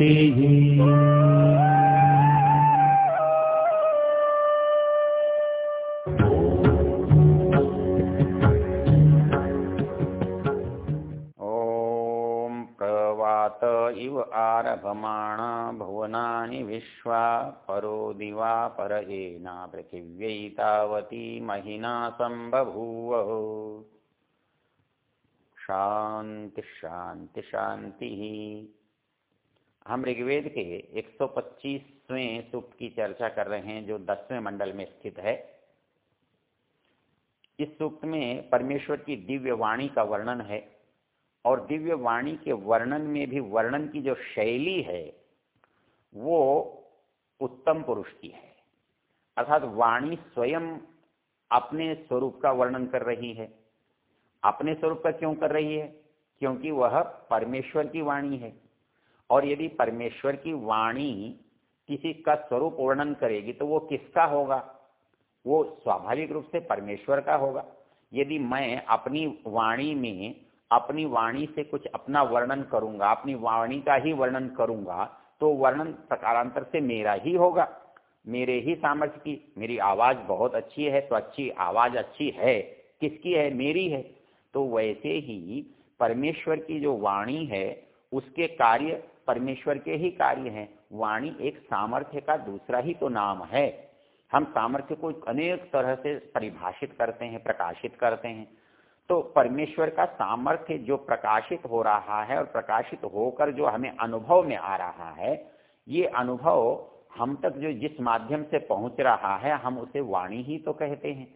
शान्तिः प्रवात इव आरभमाणा भुवनानि विश्वा परो दिवा पर एना पृथिव्यै तावती महिना सम्बभूव। शांति शांति शांति हम ऋग्वेद के 125वें सूक्त की चर्चा कर रहे हैं, जो दसवें मंडल में स्थित है। इस सूक्त में परमेश्वर की दिव्य वाणी का वर्णन है, और दिव्य वाणी के वर्णन में भी वर्णन की जो शैली है, वो उत्तम पुरुष की है। अर्थात वाणी स्वयं अपने स्वरूप का वर्णन कर रही है। अपने स्वरूप का क्यों कर रही है? क्योंकि वह परमेश्वर की वाणी है। और यदि परमेश्वर की वाणी किसी का स्वरूप वर्णन करेगी तो वो किसका होगा? वो स्वाभाविक रूप से परमेश्वर का होगा। यदि मैं अपनी वाणी में, अपनी वाणी से कुछ अपना वर्णन करूँगा, अपनी वाणी का ही वर्णन करूँगा तो वर्णन प्रकारांतर से मेरा ही होगा। मेरे ही सामर्थ्य की, मेरी आवाज़ बहुत अच्छी है तो अच्छी आवाज़ अच्छी है। किसकी है? मेरी है। तो वैसे ही परमेश्वर की जो वाणी है, उसके कार्य परमेश्वर के ही कार्य हैं। वाणी एक सामर्थ्य का दूसरा ही तो नाम है। हम सामर्थ्य को अनेक तरह से परिभाषित करते हैं, प्रकाशित करते हैं। तो परमेश्वर का सामर्थ्य जो प्रकाशित हो रहा है और प्रकाशित होकर जो हमें अनुभव में आ रहा है, ये अनुभव हम तक जो जिस माध्यम से पहुँच रहा है, हम उसे वाणी ही तो कहते हैं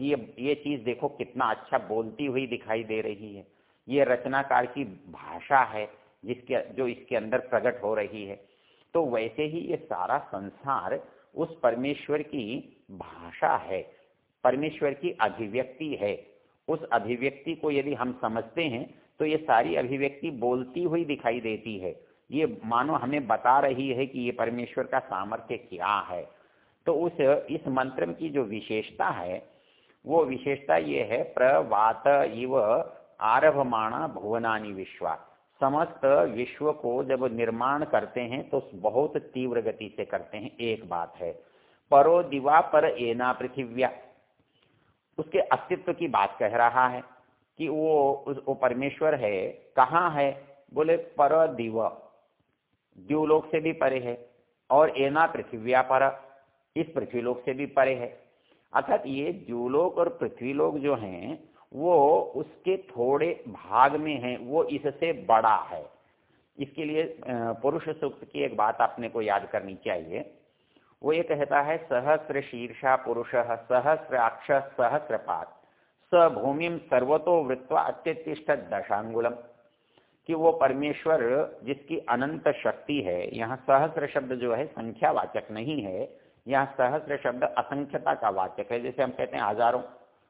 कि ये ये चीज़ देखो कितना अच्छा बोलती हुई दिखाई दे रही है। ये रचनाकार की भाषा है जिसके, जो इसके अंदर प्रकट हो रही है। तो वैसे ही ये सारा संसार उस परमेश्वर की भाषा है, परमेश्वर की अभिव्यक्ति है। उस अभिव्यक्ति को यदि हम समझते हैं तो ये सारी अभिव्यक्ति बोलती हुई दिखाई देती है। ये मानो हमें बता रही है कि ये परमेश्वर का सामर्थ्य क्या है। तो उस, इस मंत्र की जो विशेषता है, वो विशेषता ये है, प्रवात इव आरभमाणा भुवनानी विश्वा समस्त विश्व को जब निर्माण करते हैं तो बहुत तीव्र गति से करते हैं, एक बात है। परो दिवा पर एना पृथिव्या। उसके अस्तित्व की बात कह रहा है कि वो वो परमेश्वर है, कहाँ है? बोले, पर दिव। द्यूलोक से भी परे है और एना पृथ्व्या पर, इस पृथ्वीलोक से भी परे है। अर्थात ये द्यूलोक और पृथ्वीलोक जो हैं वो उसके थोड़े भाग में है, वो इससे बड़ा है। इसके लिए पुरुष सूक्त की एक बात आपने को याद करनी चाहिए। वो ये कहता है, सहस्र शीर्षा पुरुष सहस्राक्ष सहस्रपात स भूमि सर्वतो वृत्वा अत्यतिष्ठ दशांगुलम कि वो परमेश्वर, जिसकी अनंत शक्ति है, यहाँ सहस्र शब्द जो है, संख्यावाचक नहीं है। यहाँ सहस्र शब्द असंख्यता का वाचक है, जैसे हम कहते हैं हज़ारों।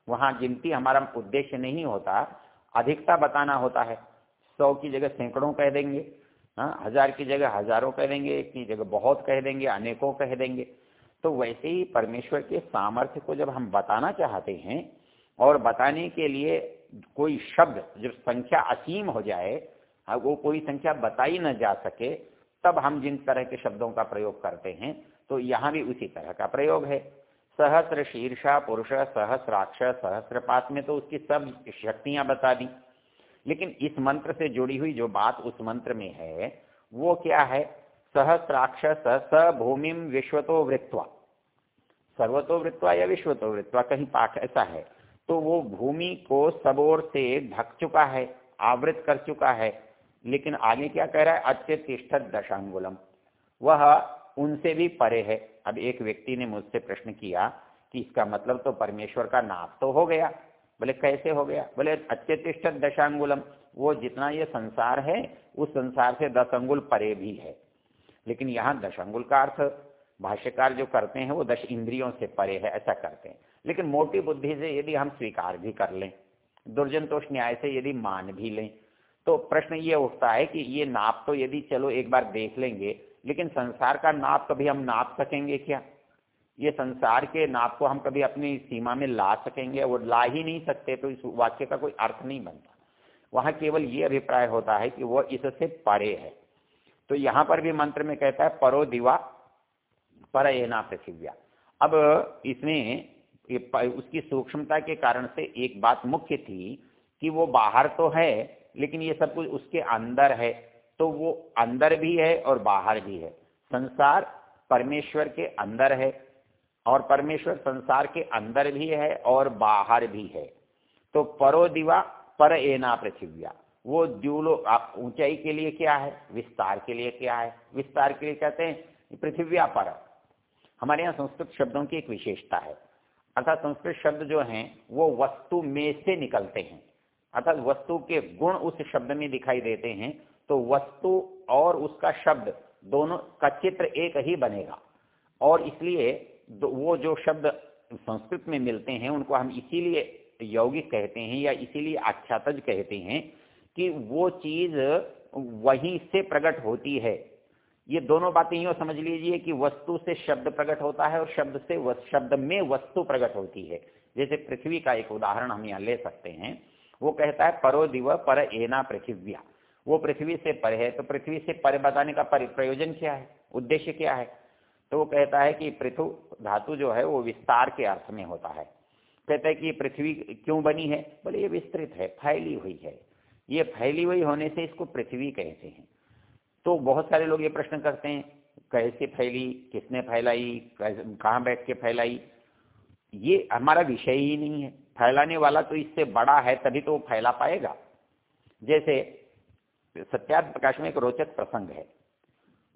वहाँ गिनती हमारा उद्देश्य नहीं होता, अधिकता बताना होता है। सौ की जगह सैकड़ों कह देंगे हाँ हज़ार की जगह हज़ारों कह देंगे, एक की जगह बहुत कह देंगे, अनेकों कह देंगे। तो वैसे ही परमेश्वर के सामर्थ्य को जब हम बताना चाहते हैं, और बताने के लिए कोई शब्द जब संख्या असीम हो जाए वो कोई संख्या बताई न जा सके, तब हम जिन तरह के शब्दों का प्रयोग करते हैं तो यहाँ भी उसी तरह का प्रयोग है। सहस्र शीर्षा पुरुष, सहस्राक्ष, सहस्रपात में तो उसकी सब शक्तियाँ बता दी। लेकिन इस मंत्र से जुड़ी हुई जो बात उस मंत्र में है, वो क्या है? सहस्राक्ष स भूमि विश्वतो वृत्वा सर्वतो वृत्वा या विश्वतो वृत्वा कहीं पाठ ऐसा है। तो वो भूमि को सबोर से ढक चुका है, आवृत कर चुका है। लेकिन आगे क्या कह रहा है? अत्यतिष्ठ दशांगुलम वह उनसे भी परे है। अब एक व्यक्ति ने मुझसे प्रश्न किया कि इसका मतलब तो परमेश्वर का नाप तो हो गया। बोले, कैसे हो गया? बोले, अत्यतिष्ठ दशांगुलम। वो जितना ये संसार है, उस संसार से दस अंगुल परे भी है। लेकिन यहाँ दशांगुल का अर्थ, भाष्यकार जो करते हैं, वो दश इंद्रियों से परे है, ऐसा करते हैं। लेकिन मोटी बुद्धि से यदि हम स्वीकार भी कर लें, दुर्जनतोष न्याय से यदि मान भी लें तो प्रश्न ये उठता है कि ये नाप तो यदि चलो एक बार देख लेंगे लेकिन संसार का नाप कभी हम नाप सकेंगे क्या? ये संसार के नाप को हम कभी अपनी सीमा में ला सकेंगे वो ला ही नहीं सकते तो इस वाक्य का कोई अर्थ नहीं बनता। वहाँ केवल ये अभिप्राय होता है कि वो इससे परे है। तो यहाँ पर भी मंत्र में कहता है, परो दिवा, पर एना पृथिव्या। अब इसमें उसकी सूक्ष्मता के कारण से एक बात मुख्य थी कि वो बाहर तो है, लेकिन ये सब कुछ उसके अंदर है। तो वो अंदर भी है और बाहर भी है। संसार परमेश्वर के अंदर है और परमेश्वर संसार के अंदर भी है और बाहर भी है। तो परो दिवा, पर एना पृथिव्या। वो द्यूलो ऊंचाई के लिए क्या है? विस्तार के लिए क्या है? विस्तार के लिए कहते हैं पृथिव्या पर। हमारे यहाँ संस्कृत शब्दों की एक विशेषता है। अर्थात संस्कृत शब्द जो हैं, वो वस्तु में से निकलते हैं। अर्थात वस्तु के गुण उस शब्द में दिखाई देते हैं तो वस्तु और उसका शब्द दोनों का चित्र एक ही बनेगा। और इसलिए वो जो शब्द संस्कृत में मिलते हैं, उनको हम इसीलिए यौगिक कहते हैं या इसीलिए आख्यातज कहते हैं कि वो चीज़ वहीं से प्रकट होती है। ये दोनों बातें यूँ समझ लीजिए कि वस्तु से शब्द प्रकट होता है और शब्द से शब्द में वस्तु प्रकट होती है। जैसे पृथ्वी का एक उदाहरण हम यहाँ ले सकते हैं। वो कहता है, परो दिव पर एना पृथिव्या। वो पृथ्वी से पर है तो पृथ्वी से पर बताने का प्रयोजन क्या है? उद्देश्य क्या है? तो वो कहता है कि पृथु धातु जो है वो विस्तार के अर्थ में होता है। कहता है कि पृथ्वी क्यों बनी है? बोले, ये विस्तृत है, फैली हुई है। ये फैली हुई होने से इसको पृथ्वी कहते हैं। तो बहुत सारे लोग ये प्रश्न करते हैं, कैसे फैली, किसने फैलाई कहाँ बैठ के फैलाई? ये हमारा विषय ही नहीं है। फैलाने वाला तो इससे बड़ा है, तभी तो वो फैला पाएगा। जैसे सत्यार्थ प्रकाश में एक रोचक प्रसंग है।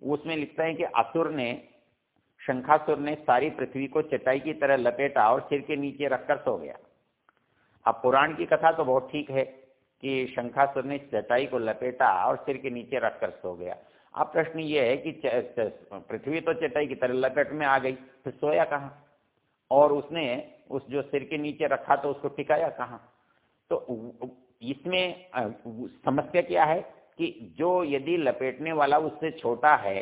उसमें लिखता है कि असुर ने, शंखासुर ने सारी पृथ्वी को चटाई की तरह लपेटा और सिर के नीचे रखकर सो गया। अब पुराण की कथा तो बहुत ठीक है कि शंखासुर ने चटाई को लपेटा और सिर के नीचे रखकर सो गया। अब प्रश्न ये है कि पृथ्वी तो चटाई की तरह लपेट में आ गई, फिर सोया कहाँ? और उसने उस जो सिर के नीचे रखा तो उसको टिकाया कहाँ? तो इसमें समस्या क्या है? कि जो यदि लपेटने वाला उससे छोटा है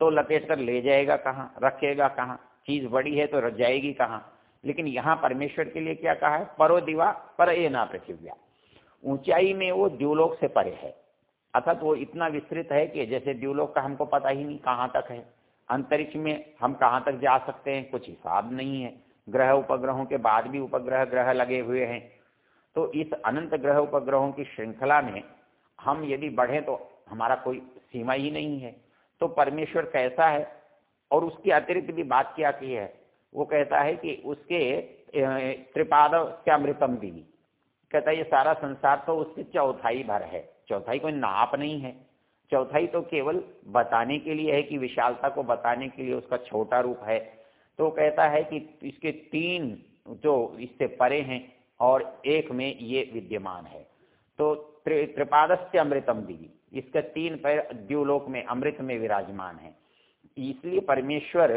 तो लपेट कर ले जाएगा कहाँ? रखेगा कहाँ? चीज़ बड़ी है तो रख जाएगी कहाँ? लेकिन यहाँ परमेश्वर के लिए क्या कहा है? परो दिवा, पर ए ना पृथ्व्या। ऊंचाई में वो द्यूलोक से परे है। अर्थात वो इतना विस्तृत है कि जैसे द्यूलोक का हमको पता ही नहीं कहाँ तक है। अंतरिक्ष में हम कहाँ तक जा सकते हैं? कुछ हिसाब नहीं है। ग्रह उपग्रहों के बाद भी उपग्रह ग्रह लगे हुए हैं। तो इस अनंत ग्रह उपग्रहों की श्रृंखला में हम यदि बढ़े तो हमारा कोई सीमा ही नहीं है। तो परमेश्वर कैसा है? और उसके अतिरिक्त भी बात क्या की है? वो कहता है कि उसके त्रिपाद क्या अमृतम भी। कहता है, ये सारा संसार तो उसके चौथाई भर है। चौथाई कोई नाप नहीं है। चौथाई तो केवल बताने के लिए है कि विशालता को बताने के लिए उसका छोटा रूप है। तो कहता है कि इसके तीन जो इससे परे हैं और एक में ये विद्यमान है। तो त्रिपादस्य अमृतम दिवी। इसका तीन पैर द्यूलोक में, अमृत में विराजमान है। इसलिए परमेश्वर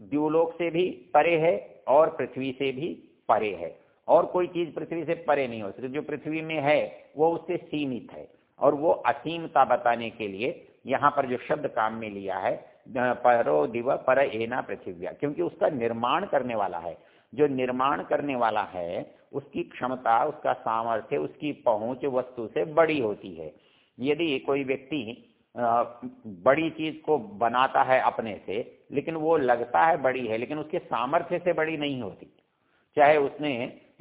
द्यूलोक से भी परे है और पृथ्वी से भी परे है। और कोई चीज़ पृथ्वी से परे नहीं हो सकती। जो पृथ्वी में है, वो उससे सीमित है। और वो असीमता बताने के लिए यहाँ पर जो शब्द काम में लिया है परो दिव पर एना पृथ्वी क्योंकि उसका निर्माण करने वाला है। जो निर्माण करने वाला है, उसकी क्षमता, उसका सामर्थ्य, उसकी पहुँच वस्तु से बड़ी होती है। यदि कोई व्यक्ति बड़ी चीज़ को बनाता है अपने से, लेकिन वो लगता है बड़ी है, लेकिन उसके सामर्थ्य से बड़ी नहीं होती, चाहे उसने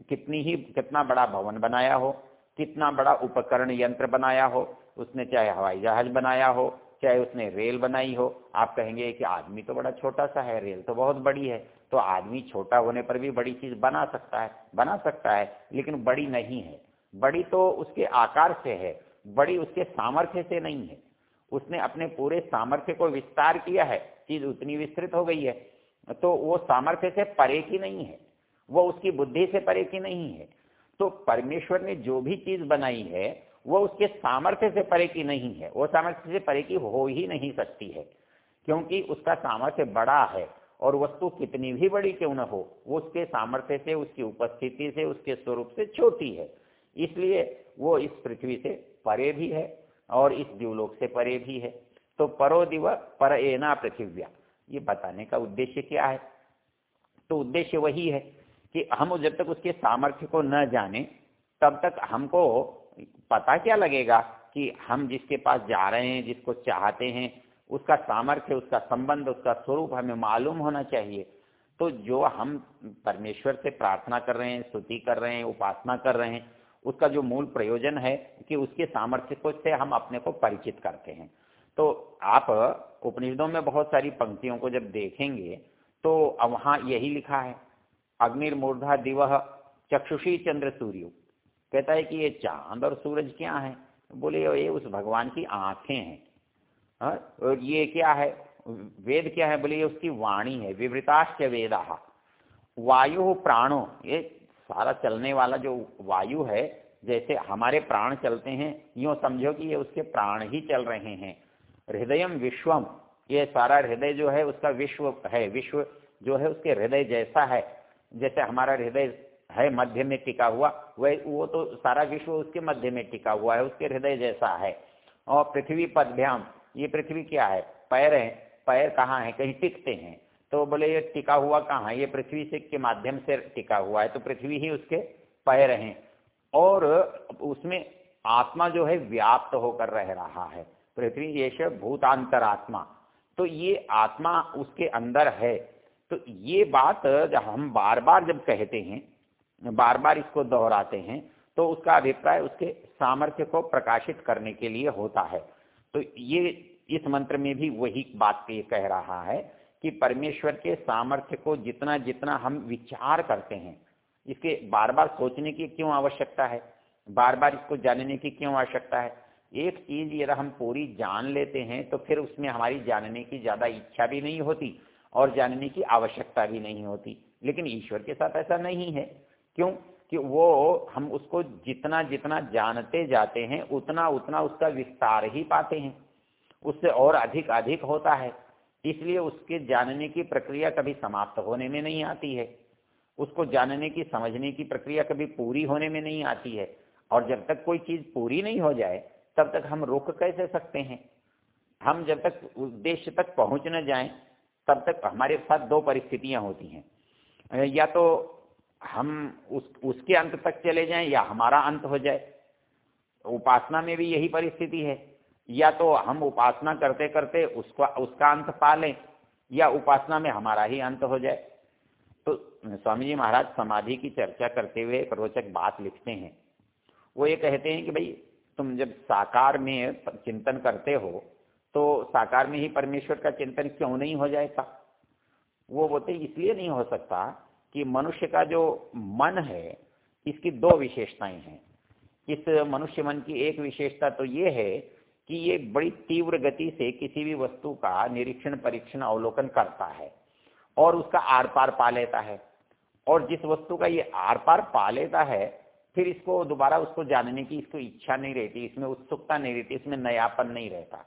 कितनी ही, कितना बड़ा भवन बनाया हो, कितना बड़ा उपकरण यंत्र बनाया हो, उसने चाहे हवाई जहाज़ बनाया हो, चाहे उसने रेल बनाई हो, आप कहेंगे कि आदमी तो बड़ा छोटा सा है, रेल तो बहुत बड़ी है तो आदमी छोटा होने पर भी बड़ी चीज़ बना सकता है, बना सकता है, लेकिन बड़ी नहीं है। बड़ी तो उसके आकार से है, बड़ी उसके सामर्थ्य से नहीं है। उसने अपने पूरे सामर्थ्य को विस्तार किया है, चीज़ उतनी विस्तृत हो गई है तो वो सामर्थ्य से परे की नहीं है, वो उसकी बुद्धि से परे की नहीं है। तो परमेश्वर ने जो भी चीज़ बनाई है, वो उसके सामर्थ्य से परे की नहीं है, वो सामर्थ्य से परे की हो ही नहीं सकती है, क्योंकि उसका सामर्थ्य बड़ा है। और वस्तु कितनी भी बड़ी क्यों न हो, वो उसके सामर्थ्य से, उसकी उपस्थिति से, उसके स्वरूप से छोटी है। इसलिए वो इस पृथ्वी से परे भी है और इस दिवलोक से परे भी है। तो परो दिव पर एना पृथिव्या। ये बताने का उद्देश्य क्या है? तो उद्देश्य वही है कि हम जब तक उसके सामर्थ्य को न जाने, तब तक हमको पता क्या लगेगा कि हम जिसके पास जा रहे हैं, जिसको चाहते हैं उसका सामर्थ्य, उसका संबंध, उसका स्वरूप हमें मालूम होना चाहिए। तो जो हम परमेश्वर से प्रार्थना कर रहे हैं, स्तुति कर रहे हैं, उपासना कर रहे हैं, उसका जो मूल प्रयोजन है कि उसके सामर्थ्य को से हम अपने को परिचित करते हैं। तो आप उपनिषदों में बहुत सारी पंक्तियों को जब देखेंगे तो वहाँ यही लिखा है, अग्निर्मूर्धा दिव चक्षुषी चंद्र सूर्य। कहता है कि ये चाँद और सूरज क्या है? बोले, ये उस भगवान की आँखें हैं। हाँ? और ये क्या है? वेद क्या है? बोले उसकी वाणी है। विवृताश्च वेदा। वायु प्राणो। ये सारा चलने वाला जो वायु है, जैसे हमारे प्राण चलते हैं, यूँ समझो कि ये उसके प्राण ही चल रहे हैं। हृदयम विश्वम ये सारा हृदय जो है, उसका विश्व है। विश्व जो है, उसके हृदय जैसा है। जैसे हमारा हृदय है, मध्य में टिका हुआ वह वो तो सारा विश्व उसके मध्य में टिका हुआ है, उसके हृदय जैसा है। और पृथ्वी पदभ्याम। ये पृथ्वी क्या है? पैर है। पैर कहाँ है? कहीं टिकते हैं। तो बोले, ये टिका हुआ कहाँ है? ये पृथ्वी से के माध्यम से टिका हुआ है। तो पृथ्वी ही उसके पैर हैं। और उसमें आत्मा जो है व्याप्त होकर रह रहा है। पृथ्वी ये भूतांतर आत्मा तो ये आत्मा उसके अंदर है। तो ये बात जब हम बार बार जब कहते हैं बार बार इसको दोहराते हैं तो उसका अभिप्राय उसके सामर्थ्य को प्रकाशित करने के लिए होता है। तो ये, इस मंत्र में भी वही बात ये कह रहा है कि परमेश्वर के सामर्थ्य को जितना जितना हम विचार करते हैं, इसके बार बार सोचने की क्यों आवश्यकता है? बार बार इसको जानने की क्यों आवश्यकता है? एक चीज़ यदि हम पूरी जान लेते हैं तो फिर उसमें हमारी जानने की ज़्यादा इच्छा भी नहीं होती और जानने की आवश्यकता भी नहीं होती। लेकिन ईश्वर के साथ ऐसा नहीं है। क्यों? कि वो हम उसको जितना जितना जानते जाते हैं, उतना उतना उसका विस्तार ही पाते हैं। उससे और अधिक अधिक होता है। इसलिए उसके जानने की प्रक्रिया कभी समाप्त होने में नहीं आती है। उसको जानने की, समझने की प्रक्रिया कभी पूरी होने में नहीं आती है। और जब तक कोई चीज़ पूरी नहीं हो जाए, तब तक हम रोक कैसे सकते हैं? हम जब तक उद्देश्य तक पहुँच न जाए, तब तक हमारे साथ दो परिस्थितियाँ होती हैं। या तो हम उस, उसके अंत तक चले जाएँ या हमारा अंत हो जाए। उपासना में भी यही परिस्थिति है। या तो हम उपासना करते करते उसका उसका अंत पा लें, या उपासना में हमारा ही अंत हो जाए। तो स्वामी जी महाराज समाधि की चर्चा करते हुए रोचक बात लिखते हैं। वो ये कहते हैं कि भाई, तुम जब साकार में चिंतन करते हो तो साकार में ही परमेश्वर का चिंतन क्यों नहीं हो जाएगा? वो बोलते, इसलिए नहीं हो सकता कि मनुष्य का जो मन है, इसकी दो विशेषताएँ हैं। इस मनुष्य मन की एक विशेषता तो ये है कि ये बड़ी तीव्र गति से किसी भी वस्तु का निरीक्षण, परीक्षण, अवलोकन करता है और उसका आर पार पा लेता है। और जिस वस्तु का ये आर पार पा लेता है, फिर इसको दोबारा उसको जानने की इसको इच्छा नहीं रहती, इसमें उत्सुकता नहीं रहती, इसमें नयापन नहीं रहता।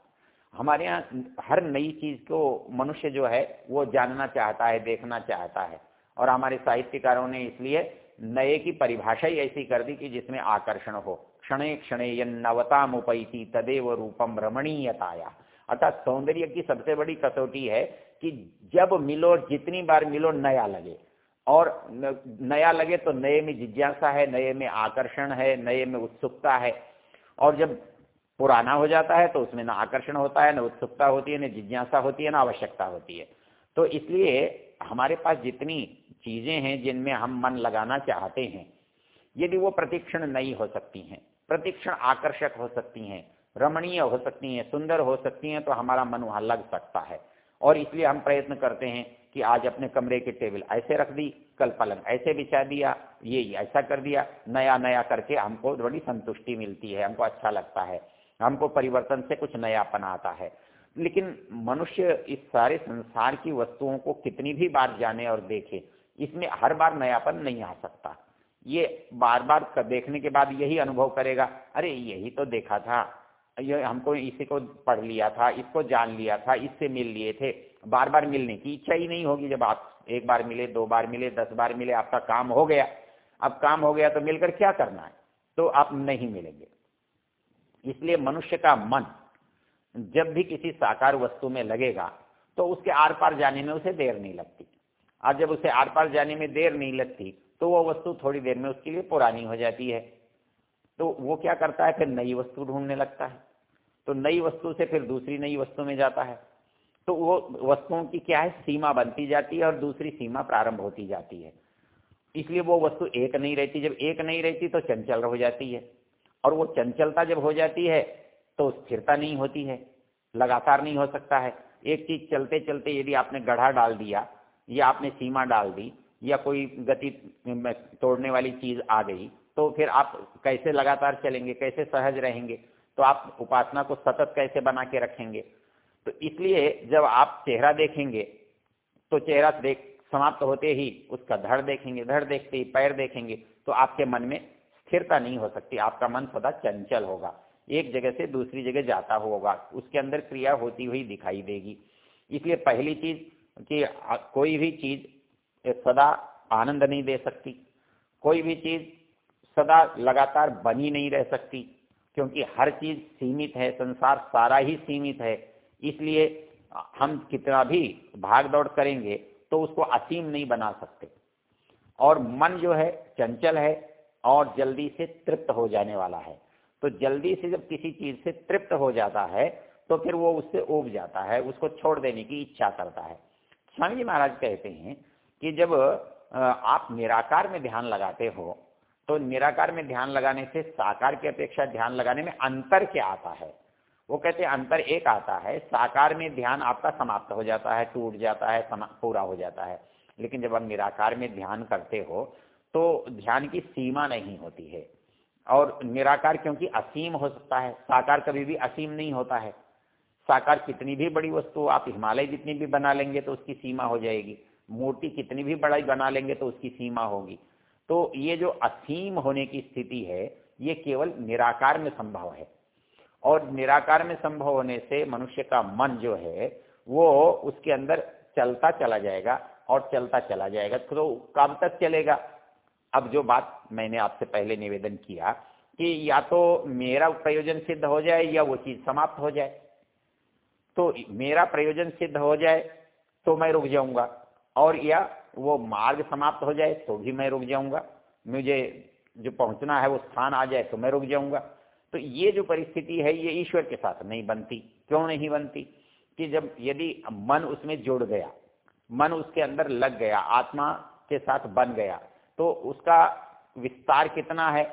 हमारे यहाँ हर नई चीज़ को मनुष्य जो है, वो जानना चाहता है, देखना चाहता है। और हमारे साहित्यकारों ने इसलिए नए की परिभाषा ही ऐसी कर दी कि जिसमें आकर्षण हो। क्षणे क्षणे नवता मुपैती तदेव रूपम रमणीयताया। अर्थात सौंदर्य की सबसे बड़ी कसौटी है कि जब मिलो, जितनी बार मिलो, नया लगे। और नया लगे तो नए में जिज्ञासा है, नए में आकर्षण है, नए में उत्सुकता है। और जब पुराना हो जाता है तो उसमें ना आकर्षण होता है, न उत्सुकता होती है, न जिज्ञासा होती है, ना आवश्यकता होती है। तो इसलिए हमारे पास जितनी चीज़ें हैं जिनमें हम मन लगाना चाहते हैं। यदि वो प्रतिक्षण नहीं हो सकती हैं, प्रतिक्षण आकर्षक हो सकती हैं, रमणीय हो सकती हैं, सुंदर हो सकती हैं तो हमारा मन वहाँ लग सकता है। और इसलिए हम प्रयत्न करते हैं कि आज अपने कमरे की टेबल ऐसे रख दी, कल पलंग ऐसे बिछा दिया, ये ऐसा कर दिया नया नया करके हमको बड़ी संतुष्टि मिलती है, हमको अच्छा लगता है, हमको परिवर्तन से कुछ नयापन आता है। लेकिन मनुष्य इस सारे संसार की वस्तुओं को कितनी भी बार जाने और देखे इसमें हर बार नयापन नहीं आ सकता। ये बार बार देखने के बाद यही अनुभव करेगा, अरे, यही तो देखा था। ये हमको इसी को पढ़ लिया था, इसको जान लिया था, इससे मिल लिए थे। बार बार मिलने की इच्छा ही नहीं होगी जब आप एक बार मिले, दो बार मिले, दस बार मिले, आपका काम हो गया। अब काम हो गया तो मिलकर क्या करना है? तो आप नहीं मिलेंगे। इसलिए मनुष्य का मन जब भी किसी साकार वस्तु में लगेगा तो उसके आर पार जाने में उसे देर नहीं लगती। और जब उसे आर पार जाने में देर नहीं लगती तो वो वस्तु थोड़ी देर में उसके लिए पुरानी हो जाती है। तो वो क्या करता है? फिर नई वस्तु ढूँढने लगता है। तो नई वस्तु से फिर दूसरी नई वस्तु में जाता है। तो वो वस्तुओं की क्या है? सीमा बनती जाती है और दूसरी सीमा प्रारंभ होती जाती है। इसलिए वो वस्तु एक नहीं रहती। जब एक नहीं रहती तो चंचल हो जाती है। और वो चंचलता जब हो जाती है तो स्थिरता नहीं होती है। लगातार नहीं हो सकता है। एक चीज़ चलते चलते यदि आपने गढ़ा डाल दिया या आपने सीमा डाल दी, या कोई गति तोड़ने वाली चीज़ आ गई तो फिर आप कैसे लगातार चलेंगे, कैसे सहज रहेंगे तो आप उपासना को सतत कैसे बना के रखेंगे। तो इसलिए जब आप चेहरा देखेंगे तो चेहरा देख, समाप्त होते ही उसका धड़ देखेंगे, धड़ देखते ही पैर देखेंगे तो आपके मन में स्थिरता नहीं हो सकती, आपका मन सदा चंचल होगा। एक जगह से दूसरी जगह जाता होगा, उसके अंदर क्रिया होती हुई दिखाई देगी। इसलिए पहली चीज़ कि कोई भी चीज़ सदा आनंद नहीं दे सकती। कोई भी चीज़ सदा लगातार बनी नहीं रह सकती, क्योंकि हर चीज़ सीमित है, संसार सारा ही सीमित है। इसलिए हम कितना भी भाग दौड़ करेंगे तो उसको असीम नहीं बना सकते। और मन जो है, चंचल है और जल्दी से तृप्त हो जाने वाला है। तो जल्दी से जब किसी चीज़ से तृप्त हो जाता है तो फिर वो उससे उब जाता है, उसको छोड़ देने की इच्छा करता है। स्वामी जी महाराज कहते हैं कि जब आप निराकार में ध्यान लगाते हो तो निराकार में ध्यान लगाने से साकार की अपेक्षा ध्यान लगाने में अंतर क्या आता है? वो कहते हैं, अंतर एक आता है, साकार में ध्यान आपका समाप्त हो जाता है, टूट जाता है पूरा हो जाता है। लेकिन जब आप निराकार में ध्यान करते हो तो ध्यान की सीमा नहीं होती है। और निराकार क्योंकि असीम हो सकता है, साकार कभी भी असीम नहीं होता है। साकार कितनी भी बड़ी वस्तु आप हिमालय जितनी भी बना लेंगे तो उसकी सीमा हो जाएगी। मूर्ति कितनी भी बड़ी बना लेंगे तो उसकी सीमा होगी। तो ये जो असीम होने की स्थिति है, ये केवल निराकार में संभव है। और निराकार में संभव होने से मनुष्य का मन जो है, वो उसके अंदर चलता चला जाएगा और चलता चला जाएगा। तो कब तक चलेगा। अब जो बात मैंने आपसे पहले निवेदन किया कि या तो मेरा प्रयोजन सिद्ध हो जाए या वो चीज़ समाप्त हो जाए। तो मेरा प्रयोजन सिद्ध हो जाए तो मैं रुक जाऊँगा। और या वो मार्ग समाप्त हो जाए तो भी मैं रुक जाऊँगा। मुझे जो पहुँचना है वो स्थान आ जाए तो मैं रुक जाऊँगा। तो ये जो परिस्थिति है, ये ईश्वर के साथ नहीं बनती। क्यों नहीं बनती? कि जब यदि मन उसमें जुड़ गया, मन उसके अंदर लग गया, आत्मा के साथ बन गया तो उसका विस्तार कितना है?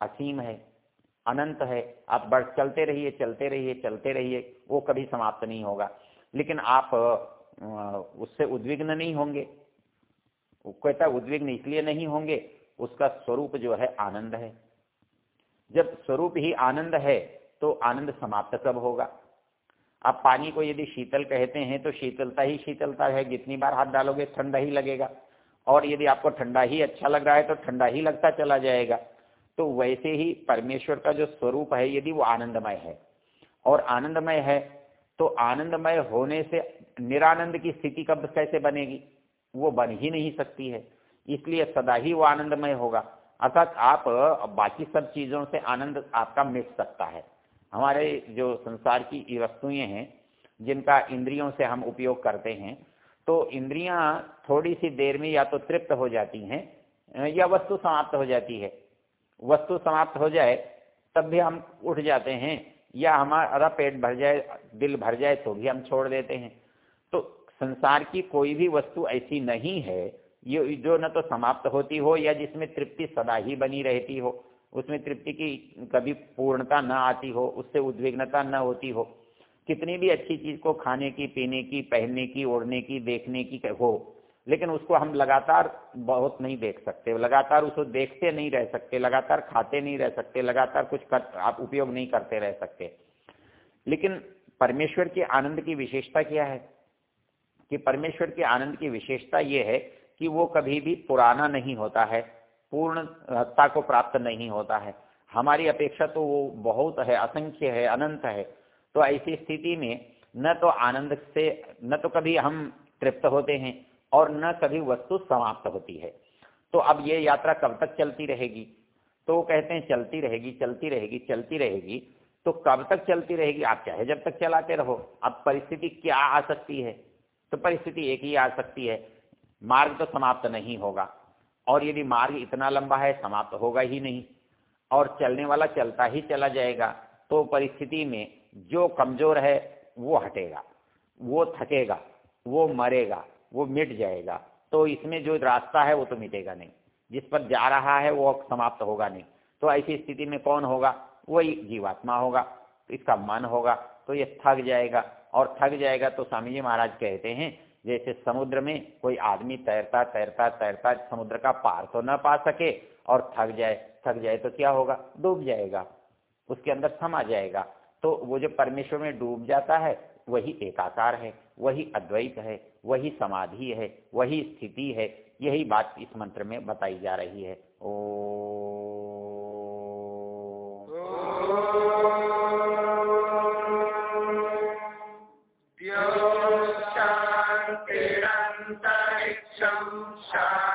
असीम है। अनंत है। आप बढ़, चलते रहिए चलते रहिए चलते रहिए, वो कभी समाप्त नहीं होगा। लेकिन आप उससे उद्विग्न नहीं होंगे। कहता, उद्विग्न इसलिए नहीं होंगे, उसका स्वरूप जो है आनंद है। जब स्वरूप ही आनंद है तो आनंद समाप्त कब होगा? आप पानी को यदि शीतल कहते हैं तो शीतलता ही शीतलता है। जितनी बार हाथ डालोगे, ठंडा ही लगेगा। और यदि आपको ठंडा ही अच्छा लग रहा है तो ठंडा ही लगता चला जाएगा। तो वैसे ही परमेश्वर का जो स्वरूप है, यदि वो आनंदमय है, और आनंदमय है तो आनंदमय होने से निरानंद की स्थिति कब कैसे बनेगी? वो बन ही नहीं सकती है। इसलिए सदा ही वो आनंदमय होगा। अर्थात आप, बाकी सब चीज़ों से आनंद आपका मिट सकता है। हमारे जो संसार की वस्तुएँ हैं, जिनका इंद्रियों से हम उपयोग करते हैं तो इंद्रियाँ थोड़ी सी देर में या तो तृप्त हो जाती हैं, या वस्तु समाप्त हो जाती है। वस्तु समाप्त हो जाए, तब भी हम उठ जाते हैं, या हमारा पेट भर जाए, दिल भर जाए तो भी हम छोड़ देते हैं। तो संसार की कोई भी वस्तु ऐसी नहीं है, ये जो न तो समाप्त होती हो, या जिसमें तृप्ति सदा ही बनी रहती हो, उसमें तृप्ति की कभी पूर्णता न आती हो, उससे उद्विग्नता न होती हो, कितनी भी अच्छी चीज़ को खाने की, पीने की, पहनने की, ओढ़ने की, देखने की हो लेकिन उसको हम लगातार बहुत नहीं देख सकते। लगातार उसको देखते नहीं रह सकते लगातार खाते नहीं रह सकते लगातार कुछ कर, आप उपयोग नहीं करते रह सकते। लेकिन परमेश्वर के आनंद की विशेषता क्या है? कि परमेश्वर के आनंद की विशेषता यह है कि वो कभी भी पुराना नहीं होता है पूर्णता को प्राप्त नहीं होता है। हमारी अपेक्षा तो वो बहुत है असंख्य है अनंत है। तो ऐसी स्थिति में न तो आनंद से न तो कभी हम तृप्त होते हैं और न कभी वस्तु समाप्त होती है। तो अब ये यात्रा कब तक चलती रहेगी? तो वो कहते हैं, चलती रहेगी चलती रहेगी चलती रहेगी। तो कब तक चलती रहेगी? आप चाहे जब तक चलाते रहो। अब परिस्थिति क्या आ सकती है? तो परिस्थिति एक ही आ सकती है। मार्ग तो समाप्त नहीं होगा। और यदि मार्ग इतना लंबा है, समाप्त होगा ही नहीं। और चलने वाला चलता ही चला जाएगा। तो परिस्थिति में जो कमज़ोर है, वो हटेगा। वो थकेगा, वो मरेगा। वो मिट जाएगा। तो इसमें जो रास्ता है वो तो मिटेगा नहीं। जिस पर जा रहा है वो समाप्त होगा नहीं। तो ऐसी स्थिति में कौन होगा? वही जीवात्मा होगा। तो इसका मन होगा। तो ये थक जाएगा। और थक जाएगा तो स्वामी जी महाराज कहते हैं, जैसे समुद्र में कोई आदमी तैरता तैरता तैरता समुद्र का पार तो न पा सके और थक जाए थक जाए तो क्या होगा? डूब जाएगा। उसके अंदर समा जाएगा। तो वो जो परमेश्वर में डूब जाता है, वही एकाकार है। वही अद्वैत है वही समाधि है वही स्थिति है यही बात इस मंत्र में बताई जा रही है। ओ। शांति शांति